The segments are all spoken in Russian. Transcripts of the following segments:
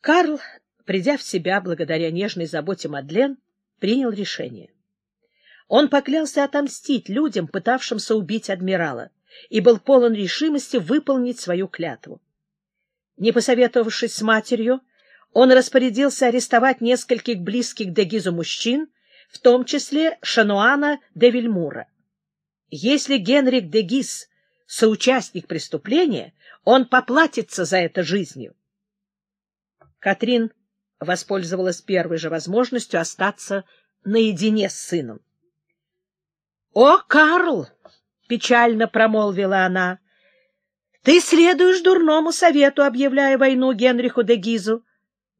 Карл, придя в себя благодаря нежной заботе Мадлен, принял решение. Он поклялся отомстить людям, пытавшимся убить адмирала, и был полон решимости выполнить свою клятву. Не посоветовавшись с матерью, он распорядился арестовать нескольких близких Дегизу мужчин, в том числе Шануана де Вильмура. Если Генрих Дегиз — соучастник преступления, он поплатится за это жизнью. Катрин воспользовалась первой же возможностью остаться наедине с сыном. — О, Карл! — печально промолвила она. — Ты следуешь дурному совету, объявляя войну Генриху де Гизу.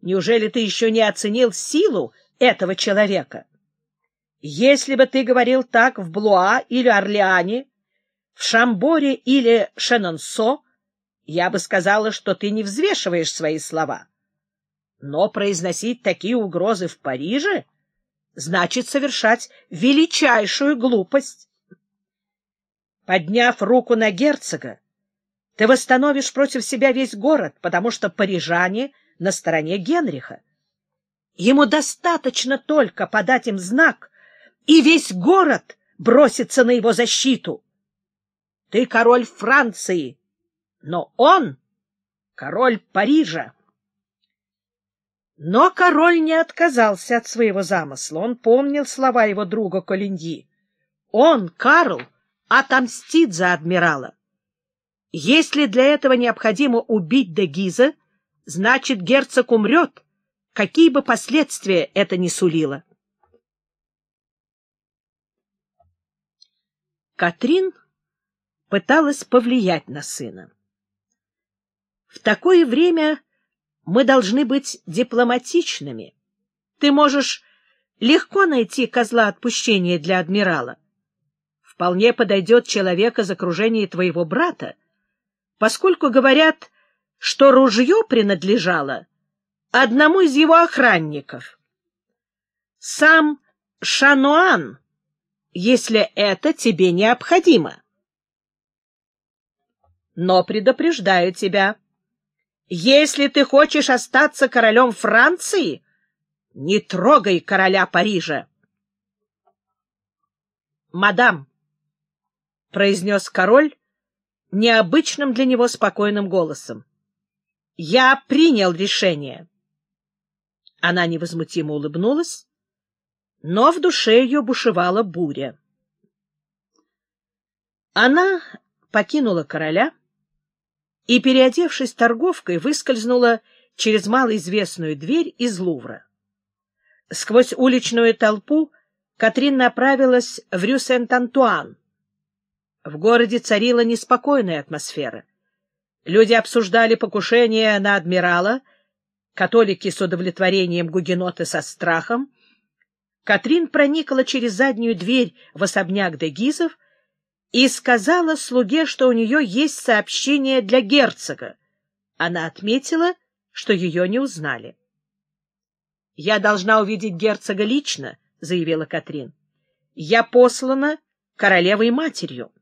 Неужели ты еще не оценил силу этого человека? Если бы ты говорил так в Блуа или Орлеане, в Шамборе или Шенонсо, я бы сказала, что ты не взвешиваешь свои слова. Но произносить такие угрозы в Париже значит совершать величайшую глупость. Подняв руку на герцога, ты восстановишь против себя весь город, потому что парижане на стороне Генриха. Ему достаточно только подать им знак, и весь город бросится на его защиту. Ты король Франции, но он король Парижа. Но король не отказался от своего замысла. Он помнил слова его друга Колинди. Он, Карл, отомстит за адмирала. Если для этого необходимо убить Дегиза, значит, герцог умрет, какие бы последствия это ни сулило. Катрин пыталась повлиять на сына. В такое время мы должны быть дипломатичными. Ты можешь легко найти козла отпущения для адмирала. Вполне подойдет человек из окружения твоего брата, поскольку говорят, что ружье принадлежало одному из его охранников. Сам Шануан, если это тебе необходимо. Но предупреждаю тебя, если ты хочешь остаться королем Франции, не трогай короля Парижа. «Мадам», — произнес король необычным для него спокойным голосом, — «я принял решение». Она невозмутимо улыбнулась, но в душе ее бушевала буря. Она покинула короля и, переодевшись торговкой, выскользнула через малоизвестную дверь из Лувра. Сквозь уличную толпу Катрин направилась в Рю-Сент-Антуан. В городе царила неспокойная атмосфера. Люди обсуждали покушение на адмирала, католики с удовлетворением, гугеноты со страхом. Катрин проникла через заднюю дверь в особняк Дегизов и сказала слуге, что у нее есть сообщение для герцога. Она отметила, что ее не узнали. — Я должна увидеть герцога лично, — заявила Катрин. — Я послана королевой матерью.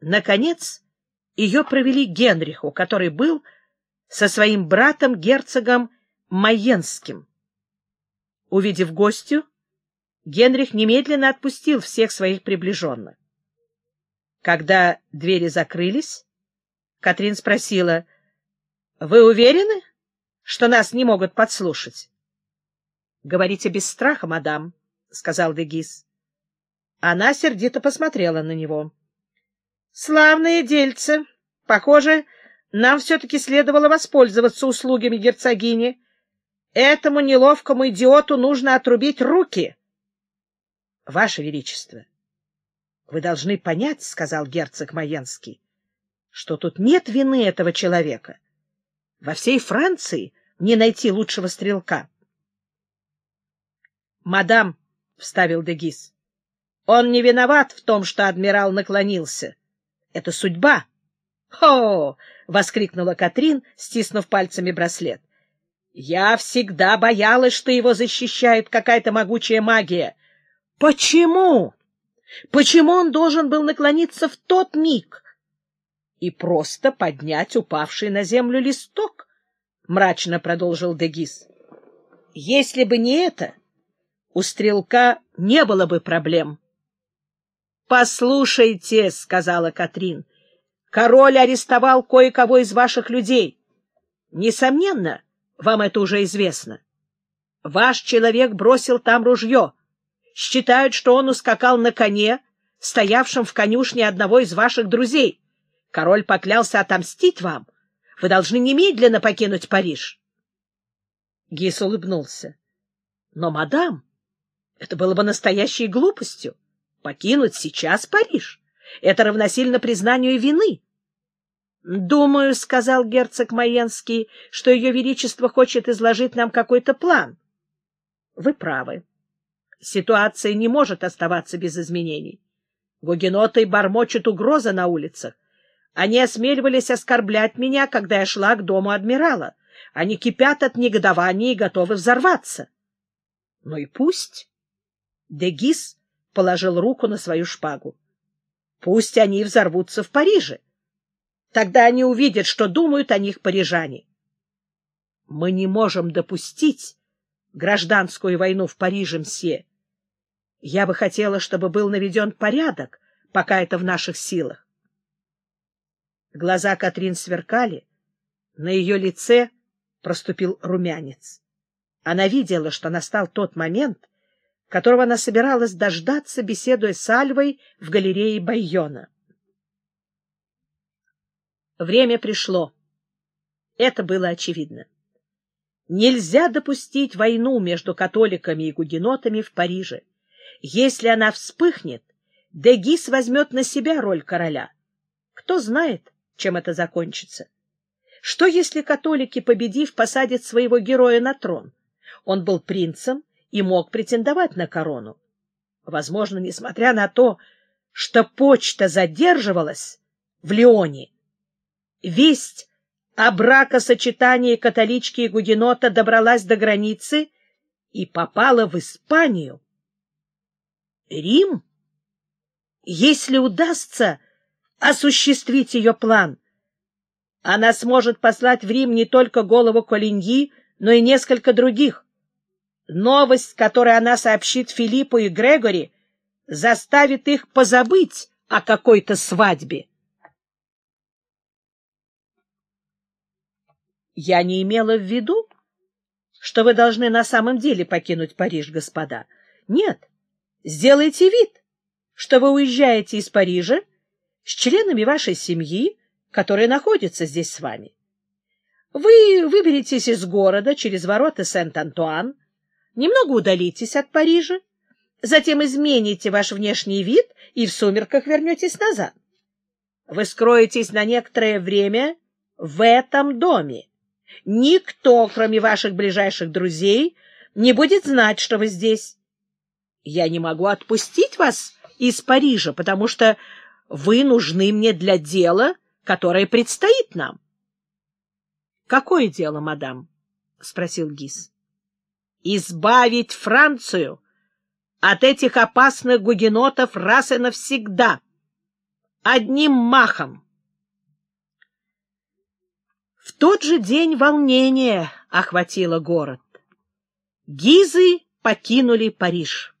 Наконец, ее провели Генриху, который был со своим братом герцогом Майенским. Увидев гостю, Генрих немедленно отпустил всех своих приближенных. Когда двери закрылись, Катрин спросила, — Вы уверены, что нас не могут подслушать? — Говорите без страха, мадам, — сказал Дегис. Она сердито посмотрела на него. — Славные дельцы. Похоже, нам все-таки следовало воспользоваться услугами герцогини. Этому неловкому идиоту нужно отрубить руки. — Ваше Величество! —— Вы должны понять, — сказал герцог Маенский, — что тут нет вины этого человека. Во всей Франции не найти лучшего стрелка. — Мадам, — вставил Дегис, — он не виноват в том, что адмирал наклонился. Это судьба. — Хо! — воскликнула Катрин, стиснув пальцами браслет. — Я всегда боялась, что его защищает какая-то могучая магия. — Почему? Почему он должен был наклониться в тот миг и просто поднять упавший на землю листок? — мрачно продолжил Дегис. — Если бы не это, у стрелка не было бы проблем. — Послушайте, — сказала Катрин, — король арестовал кое-кого из ваших людей. Несомненно, вам это уже известно. Ваш человек бросил там ружье. Считают, что он ускакал на коне, стоявшем в конюшне одного из ваших друзей. Король поклялся отомстить вам. Вы должны немедленно покинуть Париж. Гис улыбнулся. — Но, мадам, это было бы настоящей глупостью. Покинуть сейчас Париж. Это равносильно признанию вины. — Думаю, — сказал герцог Майенский, — что ее величество хочет изложить нам какой-то план. — Вы правы. Ситуация не может оставаться без изменений. Гугеноты бормочут угрозы на улицах. Они осмеливались оскорблять меня, когда я шла к дому адмирала. Они кипят от негодования и готовы взорваться. Ну и пусть. Дегис положил руку на свою шпагу. Пусть они взорвутся в Париже. Тогда они увидят, что думают о них парижане. Мы не можем допустить гражданскую войну в Париже, мсье. Я бы хотела, чтобы был наведен порядок, пока это в наших силах. Глаза Катрин сверкали, на ее лице проступил румянец. Она видела, что настал тот момент, которого она собиралась дождаться, беседуя с Альвой в галерее Байона. Время пришло. Это было очевидно. Нельзя допустить войну между католиками и гугенотами в Париже. Если она вспыхнет, Дегис возьмет на себя роль короля. Кто знает, чем это закончится. Что, если католики, победив, посадят своего героя на трон? Он был принцем и мог претендовать на корону. Возможно, несмотря на то, что почта задерживалась в Лионе, весть о бракосочетании католички и гугенота добралась до границы и попала в Испанию. Рим? Если удастся осуществить ее план, она сможет послать в Рим не только голову Колиньи, но и несколько других. Новость, которую она сообщит Филиппу и Грегори, заставит их позабыть о какой-то свадьбе. Я не имела в виду, что вы должны на самом деле покинуть Париж, господа. Нет, сделайте вид, что вы уезжаете из Парижа с членами вашей семьи, которые находятся здесь с вами. Вы выберетесь из города через ворота Сент-Антуан, немного удалитесь от Парижа, затем измените ваш внешний вид и в сумерках вернетесь назад. Вы скроетесь на некоторое время в этом доме. Никто, кроме ваших ближайших друзей, не будет знать, что вы здесь. Я не могу отпустить вас из Парижа, потому что вы нужны мне для дела, которое предстоит нам. — Какое дело, мадам? — спросил Гис. — Избавить Францию от этих опасных гугенотов раз и навсегда. Одним махом. В тот же день волнение охватило город. Гизы покинули Париж.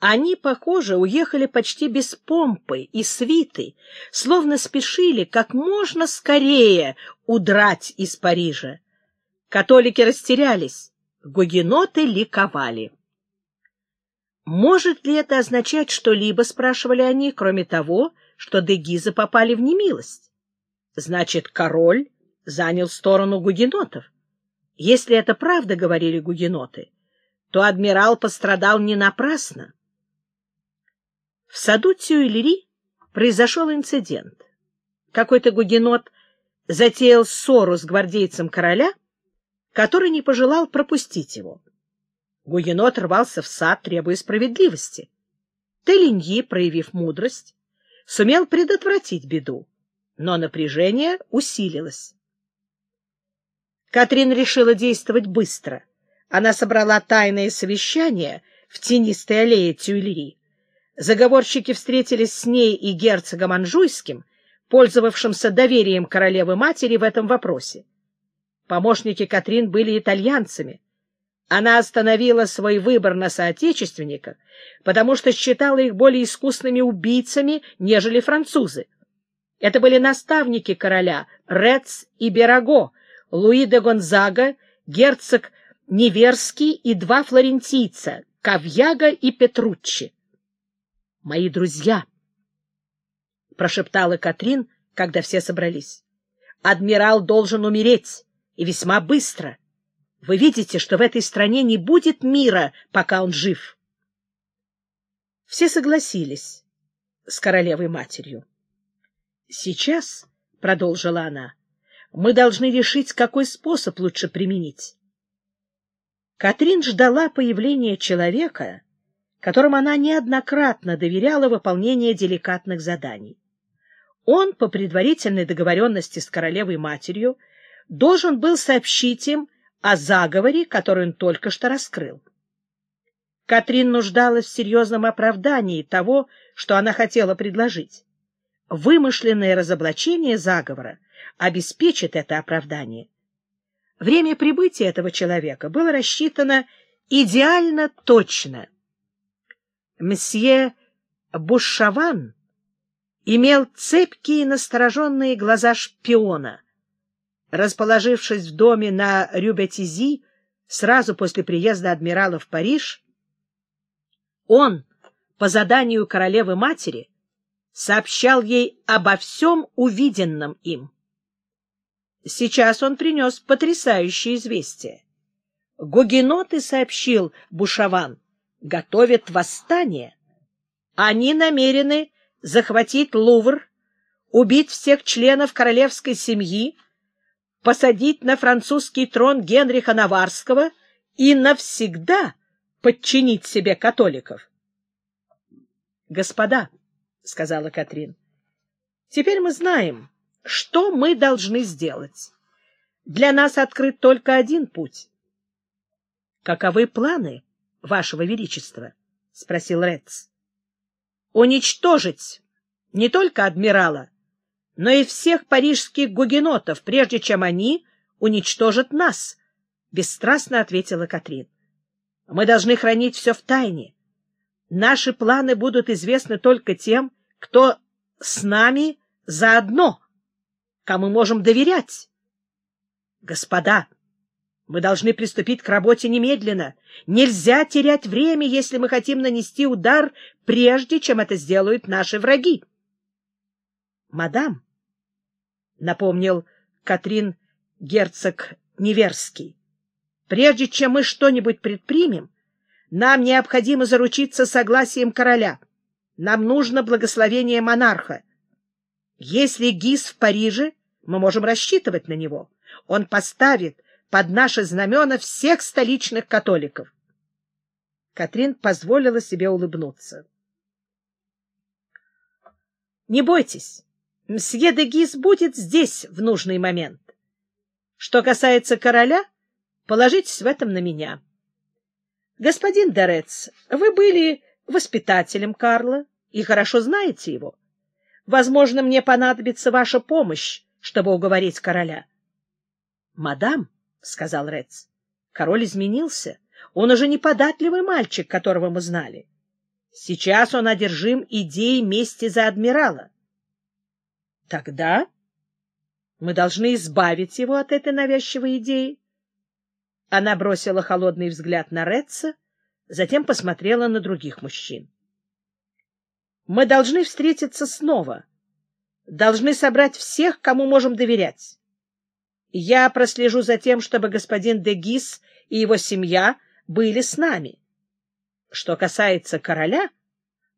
Они, похоже, уехали почти без помпы и свиты, словно спешили как можно скорее удрать из Парижа. Католики растерялись, гугеноты ликовали. «Может ли это означать что-либо?» — спрашивали они, кроме того, что дегизы попали в немилость. «Значит, король занял сторону гугенотов. Если это правда, — говорили гугеноты, — то адмирал пострадал не напрасно. В саду Тюильри произошел инцидент. Какой-то гугенот затеял ссору с гвардейцем короля, который не пожелал пропустить его. Гугенот рвался в сад, требуя справедливости. Телиньи, проявив мудрость, сумел предотвратить беду, но напряжение усилилось. Катрин решила действовать быстро. Она собрала тайное совещание в тенистой аллее Тюильри. Заговорщики встретились с ней и герцогом Анжуйским, пользовавшимся доверием королевы-матери в этом вопросе. Помощники Катрин были итальянцами. Она остановила свой выбор на соотечественниках, потому что считала их более искусными убийцами, нежели французы. Это были наставники короля Рец и Бераго, Луи де Гонзага, герцог Неверский и два флорентийца, Кавьяга и Петруччи. «Мои друзья!» — прошептала Катрин, когда все собрались. «Адмирал должен умереть, и весьма быстро. Вы видите, что в этой стране не будет мира, пока он жив». Все согласились с королевой-матерью. «Сейчас», — продолжила она, — «мы должны решить, какой способ лучше применить. Катрин ждала появления человека, которому она неоднократно доверяла выполнение деликатных заданий. Он, по предварительной договоренности с королевой-матерью, должен был сообщить им о заговоре, который он только что раскрыл. Катрин нуждалась в серьезном оправдании того, что она хотела предложить. Вымышленное разоблачение заговора обеспечит это оправдание. Время прибытия этого человека было рассчитано идеально точно. Месье Бушаван имел цепкие настороженные глаза шпиона. Расположившись в доме на Рюбетизи сразу после приезда адмирала в Париж, он, по заданию королевы-матери, сообщал ей обо всем увиденном им. Сейчас он принес потрясающее известие. Гугеноты, сообщил Бушаван, готовят восстание. Они намерены захватить Лувр, убить всех членов королевской семьи, посадить на французский трон Генриха Наварского и навсегда подчинить себе католиков. — Господа, — сказала Катрин, — теперь мы знаем, что мы должны сделать? Для нас открыт только один путь. — Каковы планы, Вашего Величества? — спросил Рец. — Уничтожить не только адмирала, но и всех парижских гугенотов, прежде чем они уничтожат нас, — бесстрастно ответила Катрин. — Мы должны хранить все в тайне. Наши планы будут известны только тем, кто с нами заодно кому можем доверять. Господа, мы должны приступить к работе немедленно. Нельзя терять время, если мы хотим нанести удар, прежде чем это сделают наши враги. Мадам, — напомнил Катрин герцог Неверский, — прежде чем мы что-нибудь предпримем, нам необходимо заручиться согласием короля. Нам нужно благословение монарха. Если Гис в Париже, мы можем рассчитывать на него. Он поставит под наши знамена всех столичных католиков. Катрин позволила себе улыбнуться. — Не бойтесь, мсье де Гис будет здесь в нужный момент. Что касается короля, положитесь в этом на меня. Господин Дорец, вы были воспитателем Карла и хорошо знаете его. Возможно, мне понадобится ваша помощь, чтобы уговорить короля. — Мадам, — сказал Рец, — король изменился. Он уже не податливый мальчик, которого мы знали. Сейчас он одержим идеей мести за адмирала. — Тогда мы должны избавить его от этой навязчивой идеи. Она бросила холодный взгляд на Ретца, затем посмотрела на других мужчин. Мы должны встретиться снова. Должны собрать всех, кому можем доверять. Я прослежу за тем, чтобы господин Дегис и его семья были с нами. Что касается короля,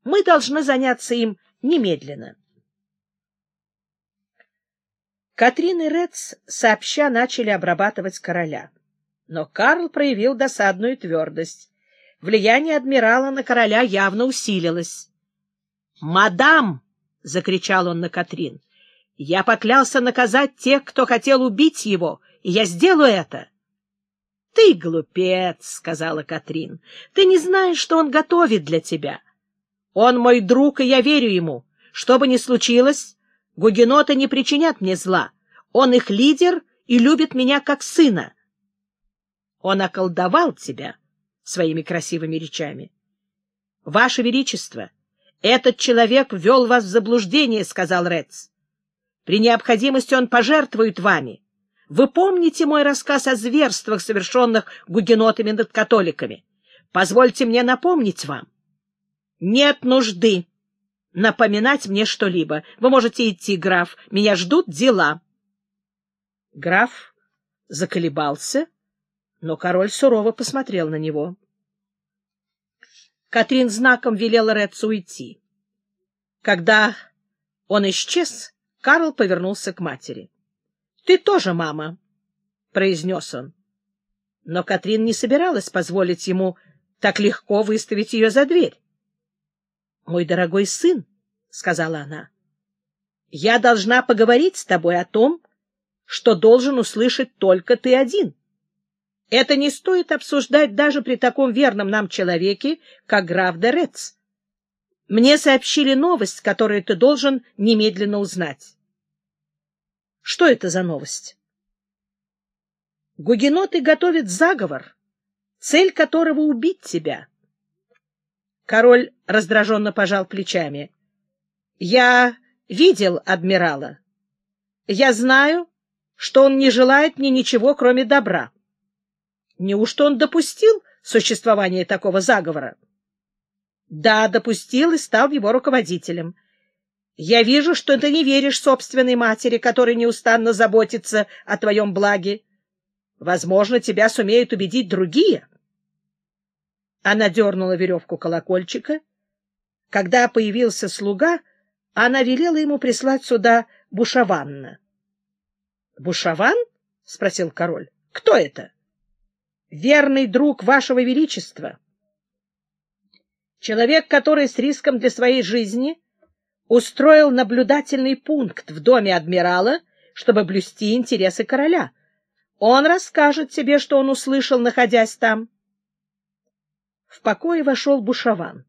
мы должны заняться им немедленно. Катрин и Рец сообща начали обрабатывать короля. Но Карл проявил досадную твердость. Влияние адмирала на короля явно усилилось. «Мадам!» — закричал он на Катрин. «Я поклялся наказать тех, кто хотел убить его, и я сделаю это!» «Ты глупец!» — сказала Катрин. «Ты не знаешь, что он готовит для тебя. Он мой друг, и я верю ему. Что бы ни случилось, гугеноты не причинят мне зла. Он их лидер, и любит меня как сына. Он околдовал тебя своими красивыми речами. — Ваше Величество, этот человек ввел вас в заблуждение, — сказал Рец. При необходимости он пожертвует вами. Вы помните мой рассказ о зверствах, совершенных гугенотами над католиками? Позвольте мне напомнить вам. Нет нужды напоминать мне что-либо. Вы можете идти, граф. Меня ждут дела. Граф заколебался, но король сурово посмотрел на него. Катрин знаком велела Редсу уйти. Когда он исчез, Карл повернулся к матери. — Ты тоже мама, — произнес он. Но Катрин не собиралась позволить ему так легко выставить ее за дверь. — Мой дорогой сын, — сказала она, — я должна поговорить с тобой о том, что должен услышать только ты один. Это не стоит обсуждать даже при таком верном нам человеке, как граф Дерец. Мне сообщили новость, которую ты должен немедленно узнать. Что это за новость? Гугеноты готовят заговор, цель которого — убить тебя. Король раздраженно пожал плечами. — Я видел адмирала. Я знаю, что он не желает мне ничего, кроме добра. Неужто он допустил существование такого заговора? Да, допустил и стал его руководителем. Я вижу, что ты не веришь собственной матери, которая неустанно заботится о твоем благе. Возможно, тебя сумеют убедить другие. Она дернула веревку колокольчика. Когда появился слуга, она велела ему прислать сюда Бушаванна. — Бушаван? — спросил король. — Кто это? — Верный друг вашего величества. Человек, который с риском для своей жизни устроил наблюдательный пункт в доме адмирала, чтобы блюсти интересы короля. Он расскажет тебе, что он услышал, находясь там. В покое вошел Бушаван.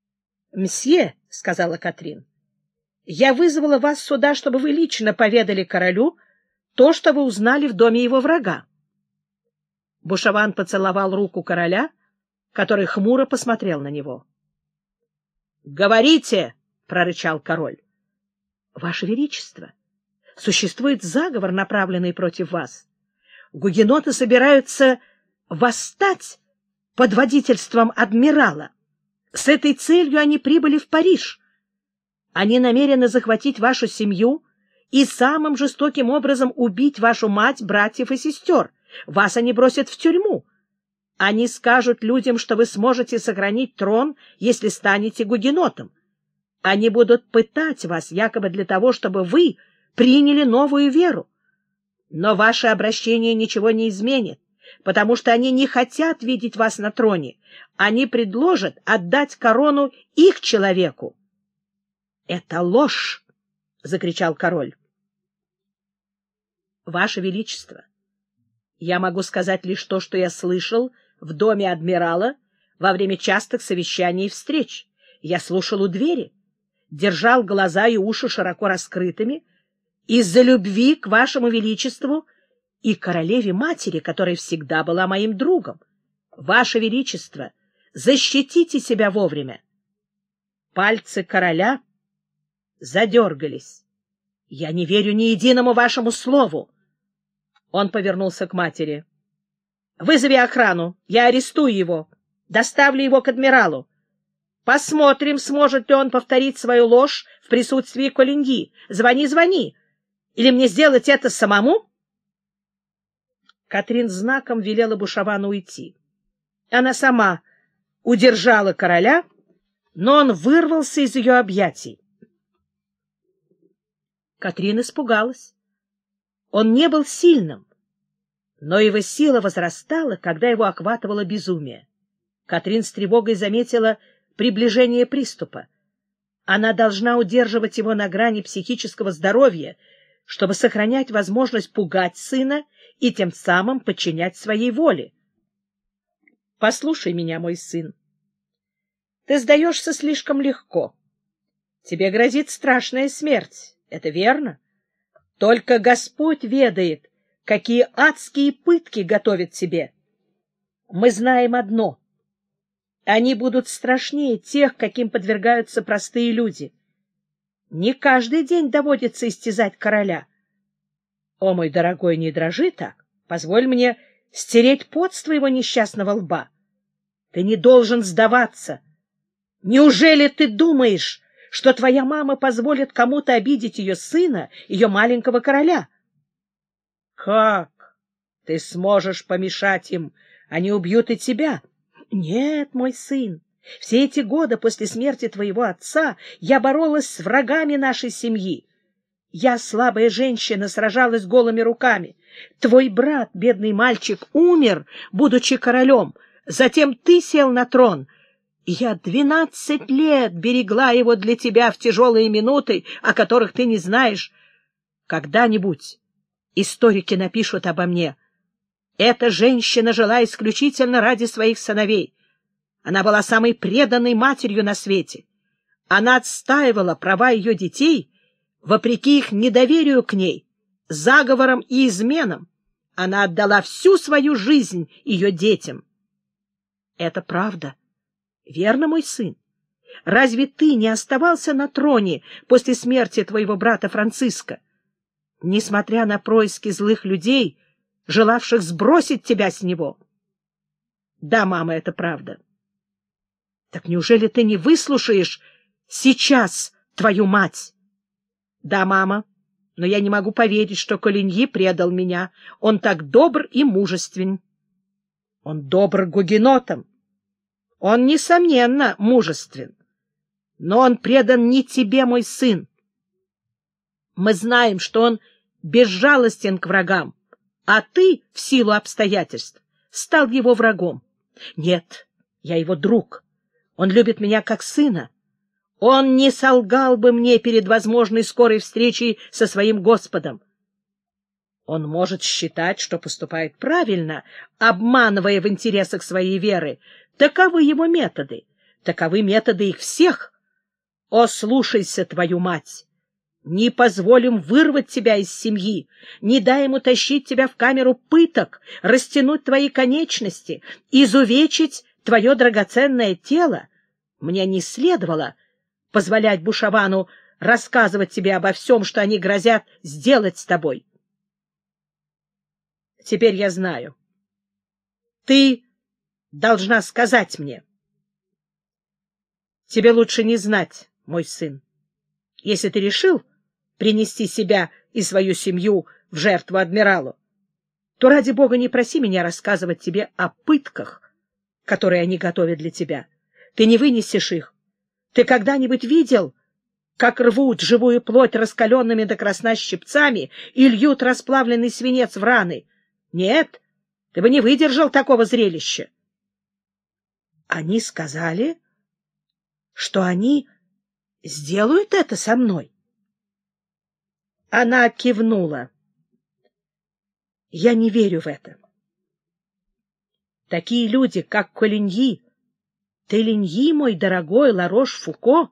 — Мсье, — сказала Катрин, — я вызвала вас сюда, чтобы вы лично поведали королю то, что вы узнали в доме его врага. Бушаван поцеловал руку короля, который хмуро посмотрел на него. — Говорите! прорычал король. — Ваше Величество, существует заговор, направленный против вас. Гугеноты собираются восстать под водительством адмирала. С этой целью они прибыли в Париж. Они намерены захватить вашу семью и самым жестоким образом убить вашу мать, братьев и сестер. Вас они бросят в тюрьму. Они скажут людям, что вы сможете сохранить трон, если станете гугенотом. Они будут пытать вас якобы для того, чтобы вы приняли новую веру. Но ваше обращение ничего не изменит, потому что они не хотят видеть вас на троне. Они предложат отдать корону их человеку. — Это ложь! — закричал король. — Ваше Величество, я могу сказать лишь то, что я слышал в доме адмирала во время частых совещаний и встреч. Я слушал у двери держал глаза и уши широко раскрытыми из-за любви к вашему величеству и королеве-матери, которая всегда была моим другом. Ваше величество, защитите себя вовремя. Пальцы короля задергались. Я не верю ни единому вашему слову. Он повернулся к матери. — Вызови охрану, я арестую его, доставлю его к адмиралу. Посмотрим, сможет ли он повторить свою ложь в присутствии Колиньи. Звони, звони. Или мне сделать это самому? Катрин знаком велела Бушавану уйти. Она сама удержала короля, но он вырвался из ее объятий. Катрин испугалась. Он не был сильным, но его сила возрастала, когда его охватывало безумие. Катрин с тревогой заметила приближение приступа. Она должна удерживать его на грани психического здоровья, чтобы сохранять возможность пугать сына и тем самым подчинять своей воле. Послушай меня, мой сын. Ты сдаешься слишком легко. Тебе грозит страшная смерть. Это верно? Только Господь ведает, какие адские пытки готовят тебе. Мы знаем одно — они будут страшнее тех, каким подвергаются простые люди. Не каждый день доводится истязать короля. О, мой дорогой, не дрожи так. Позволь мне стереть пот с твоего несчастного лба. Ты не должен сдаваться. Неужели ты думаешь, что твоя мама позволит кому-то обидеть ее сына, ее маленького короля? Как? Ты сможешь помешать им? Они убьют и тебя. Нет, мой сын, все эти годы после смерти твоего отца я боролась с врагами нашей семьи. Я, слабая женщина, сражалась голыми руками. Твой брат, бедный мальчик, умер, будучи королем. Затем ты сел на трон. Я двенадцать лет берегла его для тебя в тяжелые минуты, о которых ты не знаешь. Когда-нибудь историки напишут обо мне. Эта женщина жила исключительно ради своих сыновей. Она была самой преданной матерью на свете. Она отстаивала права ее детей, вопреки их недоверию к ней, заговорам и изменам. Она отдала всю свою жизнь ее детям. Это правда. Верно, мой сын? Разве ты не оставался на троне после смерти твоего брата Франциска? Несмотря на происки злых людей, желавших сбросить тебя с него. Да, мама, это правда. Так неужели ты не выслушаешь сейчас твою мать? Да, мама, но я не могу поверить, что Колиньи предал меня. Он так добр и мужествен. Он добр гугенотам. Он, несомненно, мужествен. Но он предан не тебе, мой сын. Мы знаем, что он безжалостен к врагам а ты, в силу обстоятельств, стал его врагом. Нет, я его друг. Он любит меня как сына. Он не солгал бы мне перед возможной скорой встречей со своим Господом. Он может считать, что поступает правильно, обманывая в интересах своей веры. Таковы его методы. Таковы методы их всех. О, слушайся твою мать! Не позволим вырвать тебя из семьи, не дай ему тащить тебя в камеру пыток, растянуть твои конечности, изувечить твое драгоценное тело. Мне не следовало позволять Бушавану рассказывать тебе обо всем, что они грозят сделать с тобой. Теперь я знаю. Ты должна сказать мне. Тебе лучше не знать, мой сын. Если ты решил принести себя и свою семью в жертву адмиралу, то ради бога не проси меня рассказывать тебе о пытках, которые они готовят для тебя. Ты не вынесешь их. Ты когда-нибудь видел, как рвут живую плоть раскаленными до красна щипцами и льют расплавленный свинец в раны? Нет, ты бы не выдержал такого зрелища. Они сказали, что они сделают это со мной. Она кивнула. Я не верю в это. Такие люди, как Колиньи, Телиньи, мой дорогой Ларош-Фуко,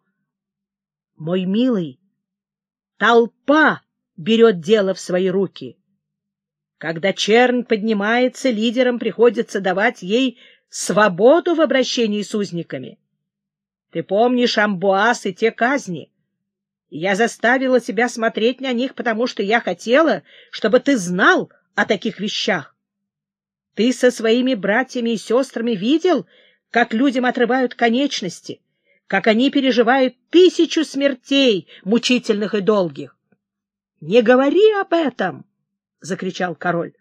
мой милый, толпа берет дело в свои руки. Когда чернь поднимается, лидерам приходится давать ей свободу в обращении с узниками. Ты помнишь Амбуас и те казни? Я заставила тебя смотреть на них, потому что я хотела, чтобы ты знал о таких вещах. Ты со своими братьями и сестрами видел, как людям отрывают конечности, как они переживают тысячу смертей, мучительных и долгих. — Не говори об этом! — закричал король.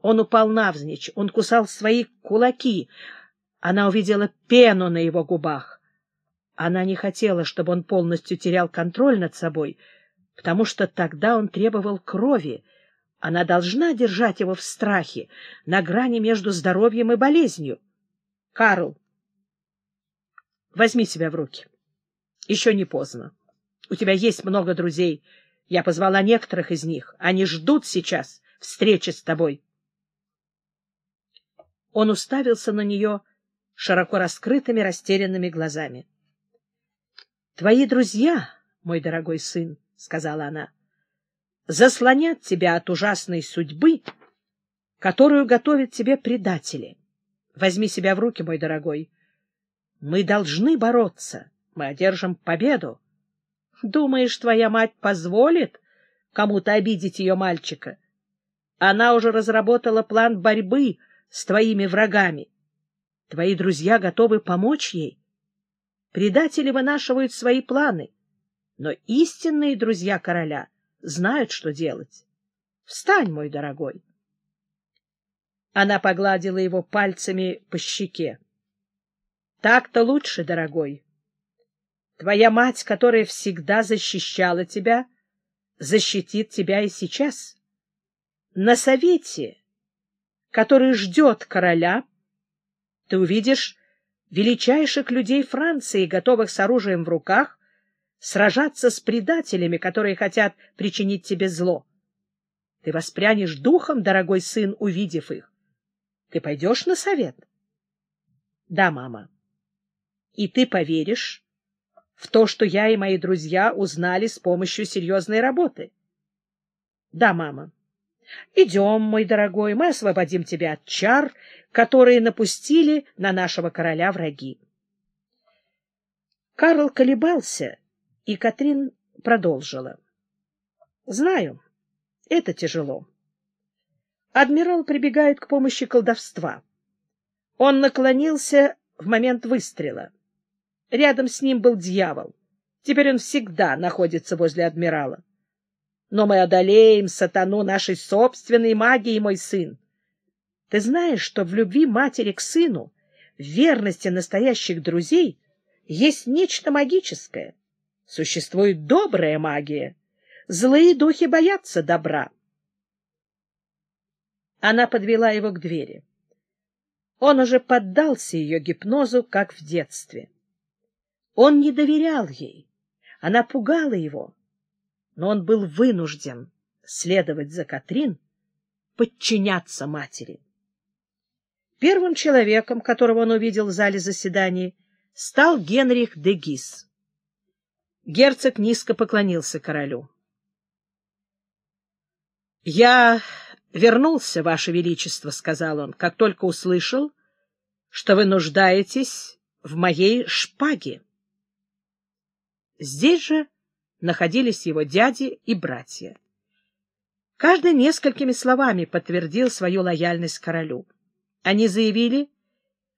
Он упал навзничь, он кусал свои кулаки. Она увидела пену на его губах. Она не хотела, чтобы он полностью терял контроль над собой, потому что тогда он требовал крови. Она должна держать его в страхе, на грани между здоровьем и болезнью. — Карл, возьми себя в руки. Еще не поздно. У тебя есть много друзей. Я позвала некоторых из них. Они ждут сейчас встречи с тобой. Он уставился на нее широко раскрытыми, растерянными глазами. — Твои друзья, мой дорогой сын, — сказала она, — заслонят тебя от ужасной судьбы, которую готовят тебе предатели. Возьми себя в руки, мой дорогой. Мы должны бороться, мы одержим победу. Думаешь, твоя мать позволит кому-то обидеть ее мальчика? Она уже разработала план борьбы с твоими врагами. Твои друзья готовы помочь ей. Предатели вынашивают свои планы, но истинные друзья короля знают, что делать. Встань, мой дорогой. Она погладила его пальцами по щеке. Так-то лучше, дорогой. Твоя мать, которая всегда защищала тебя, защитит тебя и сейчас. На совете, который ждет короля, ты увидишь величайших людей Франции, готовых с оружием в руках сражаться с предателями, которые хотят причинить тебе зло. Ты воспрянешь духом, дорогой сын, увидев их. Ты пойдешь на совет? Да, мама. И ты поверишь в то, что я и мои друзья узнали с помощью серьезной работы? Да, мама. Идем, мой дорогой, мы освободим тебя от чар, которые напустили на нашего короля враги. Карл колебался, и Катрин продолжила. — Знаю, это тяжело. Адмирал прибегает к помощи колдовства. Он наклонился в момент выстрела. Рядом с ним был дьявол. Теперь он всегда находится возле адмирала. Но мы одолеем сатану нашей собственной магией, мой сын. Ты знаешь, что в любви матери к сыну, в верности настоящих друзей, есть нечто магическое. Существует добрая магия. Злые духи боятся добра. Она подвела его к двери. Он уже поддался ее гипнозу, как в детстве. Он не доверял ей. Она пугала его. Но он был вынужден следовать за Катрин, подчиняться матери. Первым человеком, которого он увидел в зале заседаний, стал Генрих де Гис. Герцог низко поклонился королю. — Я вернулся, Ваше Величество, — сказал он, — как только услышал, что вы нуждаетесь в моей шпаге. Здесь же находились его дяди и братья. Каждый несколькими словами подтвердил свою лояльность королю. Они заявили,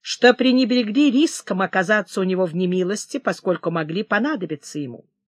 что пренебрегли риском оказаться у него в немилости, поскольку могли понадобиться ему.